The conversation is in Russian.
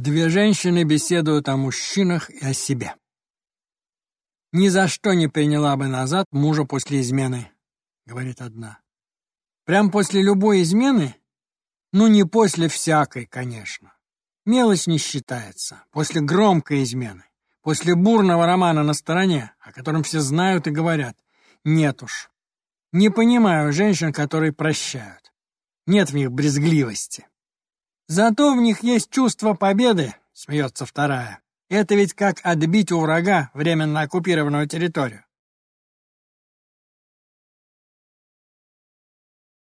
Две женщины беседуют о мужчинах и о себе. «Ни за что не приняла бы назад мужа после измены», — говорит одна. «Прям после любой измены? Ну, не после всякой, конечно. Мелочь не считается. После громкой измены. После бурного романа на стороне, о котором все знают и говорят. Нет уж. Не понимаю женщин, которые прощают. Нет в них брезгливости. Зато в них есть чувство победы, смеется вторая. Это ведь как отбить у врага временно оккупированную территорию.